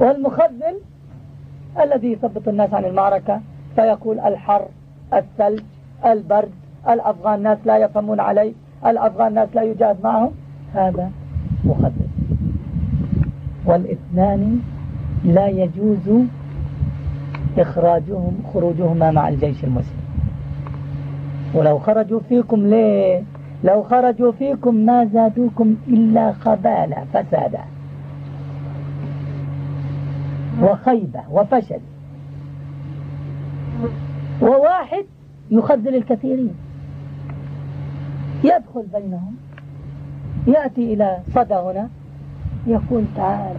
والمخذل الذي يثبط الناس عن المعركة فيقول الحر الثلج البرد الأفغان ناس لا يفهمون علي الأفغان ناس لا يجاهد معهم. هذا مخذل والاثنان لا يجوز إخراجهم خروجهما مع الجيش المسلم. ولو خرجوا فيكم ليه؟ لو خرجوا فيكم ما زادوكم إلا خبالة فسادا. وخيبة وفشل. وواحد يخذل الكثيرين. يدخل بينهم. يأتي إلى صدى هنا يقول تعال.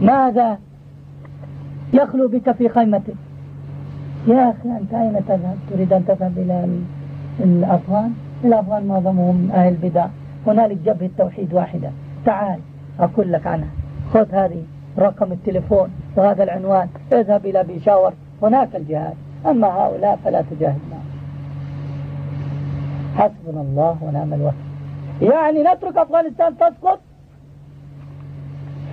ماذا يخلو بك في خيمتك؟ يا أخي أنت أين تذهب؟ تريد أن تذهب إلى الأفغان؟ الأفغان معظمهم أهل بدع هنالك جبهة توحيد واحدة. تعال أقول لك عنها. خذ هذه رقم التليفون وهذا العنوان. اذهب إلى بيشاور. هناك الجهاد. أما هؤلاء فلا تجاهد معهم. حسبنا الله ونعم الوكيل. يعني نترك أفغانستان تسقط؟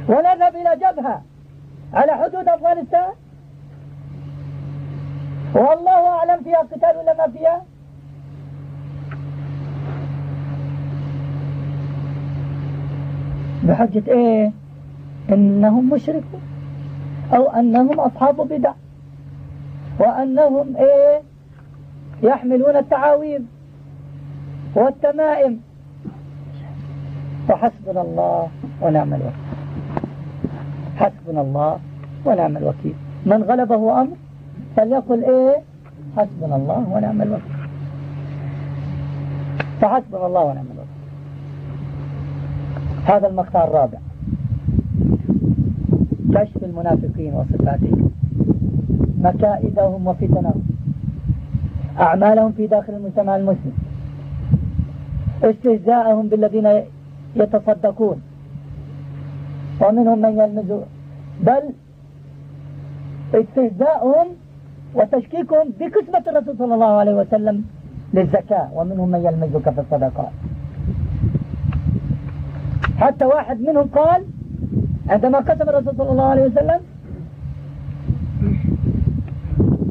ونذهب إلى جبهة. على حدود أفغانستان؟ والله أعلم فيها قتال ولا ما فيها. بحجة إيه؟ إنهم مشركون. أو أنهم أصحاب بدع. وأنهم إيه؟ يحملون التعاويذ والتمائم. فحسبنا الله ونعم الوكيل. حسبنا الله ونعم الوكيل. من غلبه أمر فليقل إيه؟ حسبنا الله ونعم الوكيل. فحسبنا الله ونعم الوكيل. هذا المقطع الرابع. كشف المنافقين وصفاتهم. مكائدهم وفتنهم. أعمالهم في داخل المجتمع المسلم. استهزاءهم بالذين يتصدقون. ومنهم من يلمز بل استهزاءهم وتشكيكهم بكسبة الرسول صلى الله عليه وسلم للزكاة ومنهم من يلمزك في الصدقات. حتى واحد منهم قال عندما قسم الرسول صلى الله عليه وسلم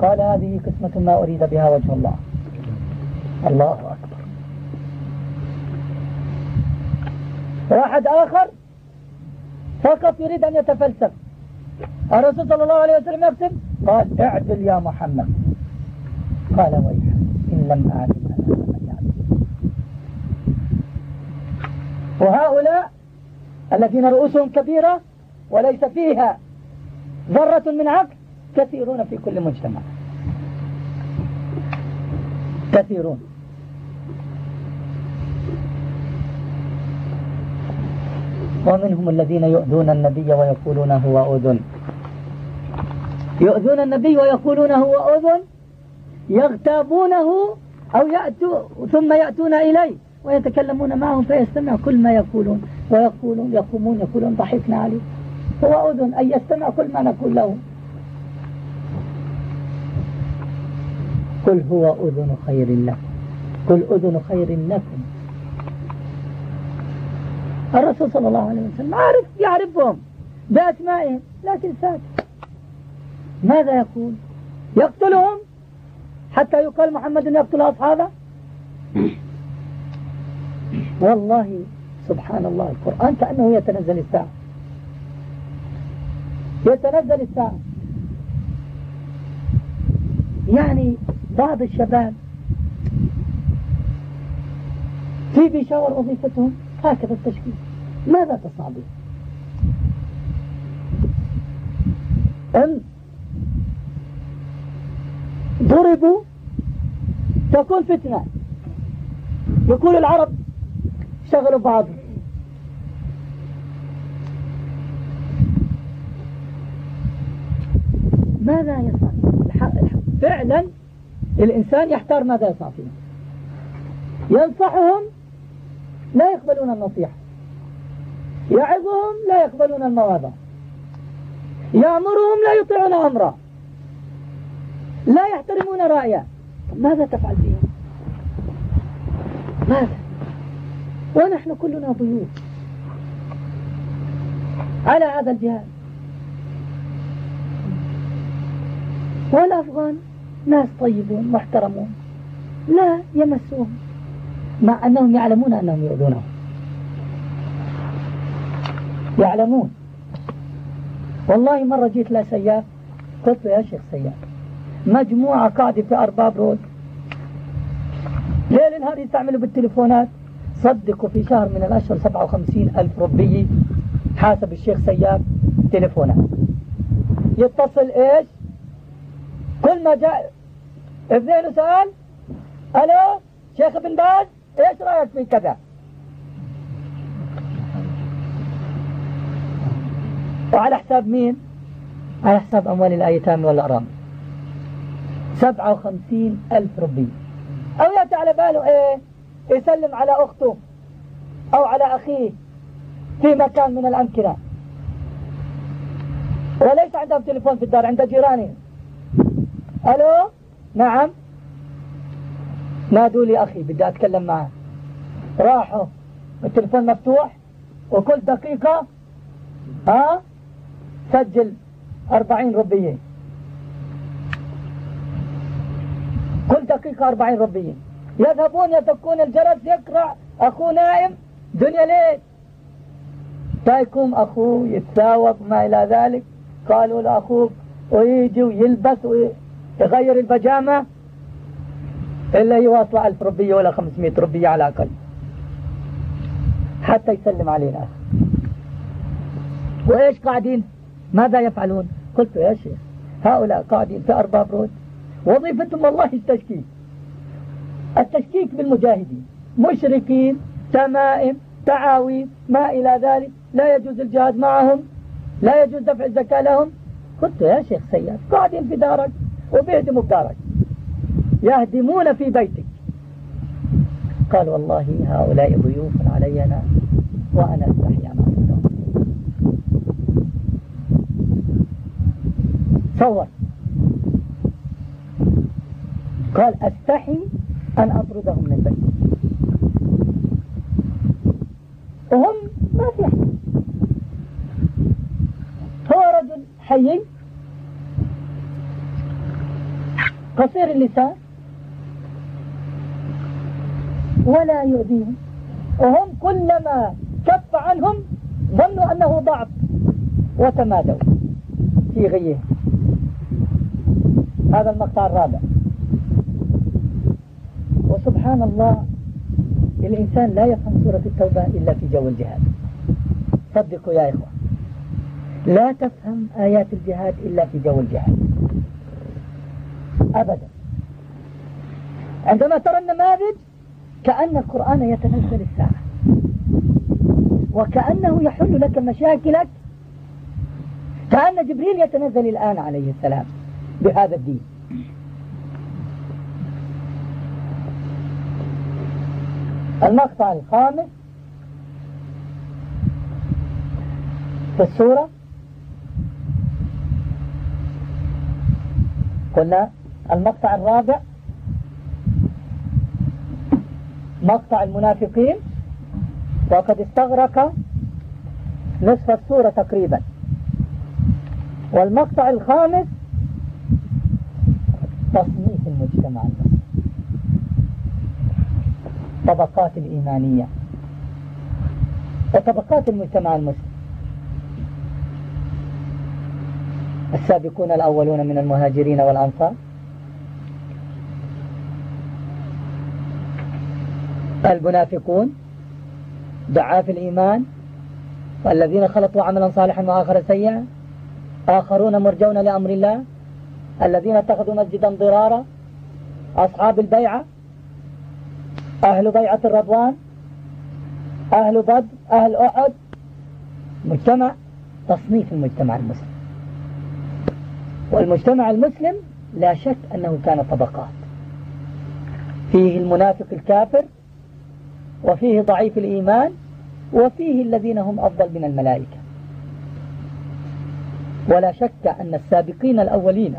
قال هذه قسمة ما أريد بها وجه الله. الله أكبر. واحد آخر فقط يريد أن يتفلسف. الرسول صلى الله عليه وسلم يقسم قال اعدل يا محمد. قال ويح إن لم أعدل أنا من يعدل وهؤلاء الذين رؤوسهم كبيرة وليس فيها ذرة من عقل كثيرون في كل مجتمع. كثيرون. ومنهم الذين يؤذون النبي ويقولون هو أذن. يؤذون النبي ويقولون هو أذن يغتابونه أو يأتوا ثم يأتون إليه ويتكلمون معهم فيستمع كل ما يقولون ويقولون يقومون يقولون ضحكنا عليه. هو أذن أي يستمع كل ما نقول له. قل هو أذن خير لكم. قل أذن خير لكم. الرسول صلى الله عليه وسلم. عارف يعرفهم. بأسمائهم لكن ساكت. ماذا يقول؟ يقتلهم؟ حتى يقال محمد يقتل أصحابه؟ والله سبحان الله القرآن كأنه يتنزل الساعة. يتنزل الساعة. يعني بعض الشباب في بيشاور وظيفتهم هكذا التشكيل. ماذا تصنع به أم ضربوا تكون فتنة. يقول العرب شغلوا بعض. ماذا يصنع؟ فعلا الإنسان يحتار ماذا يصنع فيه ينصحهم لا يقبلون النصيحة. يعظهم لا يقبلون المواضع يأمرهم لا يطيعون أمره لا يحترمون رأيه. ماذا تفعل فيهم ماذا؟ ونحن كلنا ضيوف. على هذا الجهاد. والأفغان ناس طيبون محترمون. لا يمسوهم مع أنهم يعلمون أنهم يؤذونهم يعلمون. والله مرة جيت لا سياف قلت له يا شيخ سياف مجموعة قاعدة في أرباب رود ليل نهار يستعملوا بالتليفونات. صدقوا في شهر من الأشهر 57 ألف ربية حاسب الشيخ سياف تليفونات. يتصل إيش؟ كل ما جاء اثنين سؤال ألو شيخ ابن باز إيش رأيك في كذا؟ وعلى حساب مين؟ على حساب أموال الأيتام والأرام. سبعة وخمسين ألف ربي. أو يأتي على باله إيه؟ يسلم على أخته أو على أخيه في مكان من الأمكنة. وليس عندهم تليفون في الدار عند جيرانهم ألو؟ نعم. نادوا لي أخي بدي أتكلم معه. راحوا. التلفون مفتوح وكل دقيقة ها؟ سجل أربعين ربية كل دقيقة أربعين ربية يذهبون يدقون الجرس يقرأ أخوه نائم دنيا ليش؟ تايكم أخوه يتساوق ما إلى ذلك. قالوا لأخوك ويجي ويلبس ويغير البجامة إلا يواصل ألف ربية ولا خمسمائة ربية على الأقل. حتى يسلم علينا. وإيش قاعدين؟ ماذا يفعلون؟ قلت يا شيخ هؤلاء قاعدين في أرباب رود وظيفتهم والله التشكيك. التشكيك بالمجاهدين. مشركين تمائم تعاويذ ما إلى ذلك. لا يجوز الجهاد معهم. لا يجوز دفع الزكاة لهم. قلت يا شيخ سيد قاعدين في دارك وبيهدموا بدارك يهدمون في بيتك. قال والله هؤلاء ضيوف علينا وأنا أستحي أن أعبدهم صور. قال أستحي أن أطردهم من بيتي. وهم ما في أحد. هو رجل حي قصير اللسان ولا يؤذيهم وهم كلما كف عنهم ظنوا أنه ضعف وتمادوا. في غية. هذا المقطع الرابع. وسبحان الله الإنسان لا يفهم سورة التوبة إلا في جو الجهاد. صدقوا يا إخوة. لا تفهم آيات الجهاد إلا في جو الجهاد. أبدا. عندما ترى النماذج كأن القرآن يتنزل الساعة. وكأنه يحل لك مشاكلك كأن جبريل يتنزل الآن عليه السلام بهذا الدين. المقطع الخامس في السورة قلنا المقطع الرابع مقطع المنافقين وقد استغرق نصف السورة تقريبا. والمقطع الخامس تصنيف المجتمع المسلم طبقات الإيمانية. وطبقات المجتمع المسلم السابقون الأولون من المهاجرين والأنصار. المنافقون. ضعاف الإيمان. والذين خلطوا عملا صالحا وآخر سيئا. آخرون مرجون لأمر الله. الذين اتخذوا مسجدا ضرارا. أصحاب البيعة أهل بيعة الرضوان. أهل بدر أهل أحد. مجتمع. تصنيف المجتمع المسلم. والمجتمع المسلم لا شك أنه كان طبقات. فيه المنافق الكافر. وفيه ضعيف الإيمان. وفيه الذين هم أفضل من الملائكة. ولا شك أن السابقين الأولين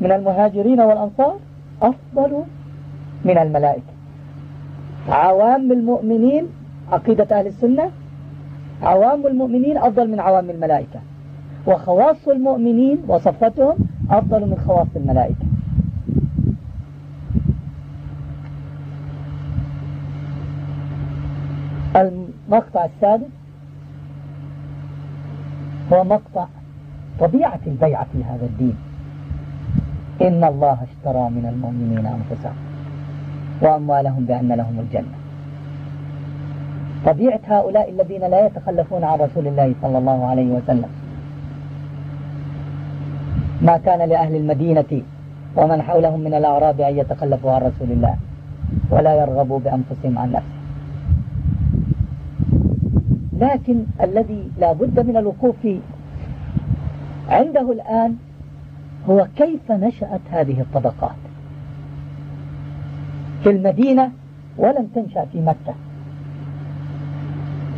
من المهاجرين والأنصار أفضل من الملائكة. عوام المؤمنين عقيدة أهل السنة عوام المؤمنين أفضل من عوام الملائكة. وخواص المؤمنين وصفتهم أفضل من خواص الملائكة. المقطع السادس هو مقطع طبيعة البيعة في هذا الدين. إن الله اشترى من المؤمنين أنفسهم وأموالهم بأن لهم الجنة. طبيعة هؤلاء الذين لا يتخلفون عن رسول الله صلى الله عليه وسلم. ما كان لأهل المدينة ومن حولهم من الأعراب أن يتخلفوا عن رسول الله ولا يرغبوا بأنفسهم عن نفسه. لكن الذي لا بد من الوقوف عنده الآن هو كيف نشأت هذه الطبقات في المدينة ولم تنشأ في مكة.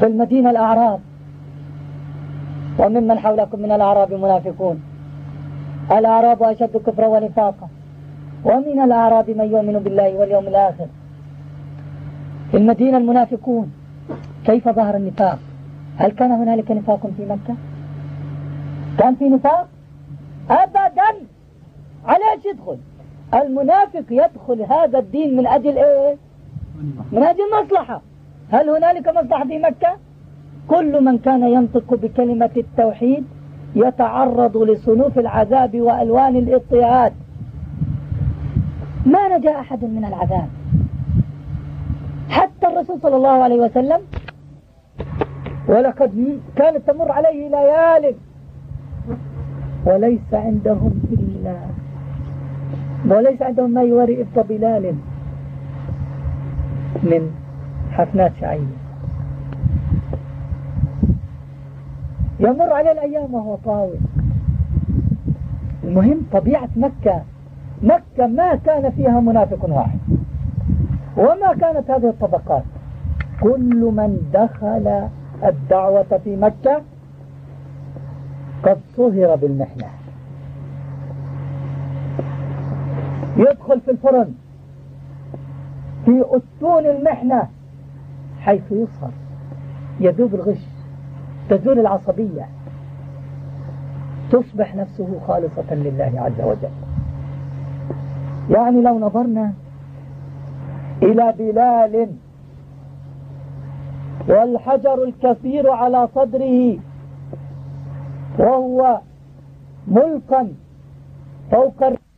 في المدينة الأعراب وممن حولكم من الأعراب منافقون. الأعراب أشد كفرا ونفاقا ومن الأعراب من يؤمن بالله واليوم الآخر. في المدينة المنافقون كيف ظهر النفاق؟ هل كان هنالك نفاق في مكة؟ كان في نفاق؟ أبدا! علاش يدخل؟ المنافق يدخل هذا الدين من أجل إيه؟ من أجل مصلحة. هل هنالك مصلحة في مكة؟ كل من كان ينطق بكلمة التوحيد يتعرض لصنوف العذاب وألوان الاضطهاد. ما نجا أحد من العذاب. حتى الرسول صلى الله عليه وسلم ولقد كانت تمر عليه ليال. وليس عندهم إلا وليس عندهم ما يواري إبط بلال من حفنات شعير. يمر عليه الأيام وهو طاوي المهم طبيعة مكة. مكة ما كان فيها منافق واحد. وما كانت هذه الطبقات. كل من دخل الدعوة في مكة قد صهر بالمحنة. يدخل في الفرن في أسطول المحنة حيث يصهر يذوب الغش تزول العصبية. تصبح نفسه خالصة لله عز وجل. يعني لو نظرنا إلى بلال والحجر الكثير على صدره وهو ملقا فوق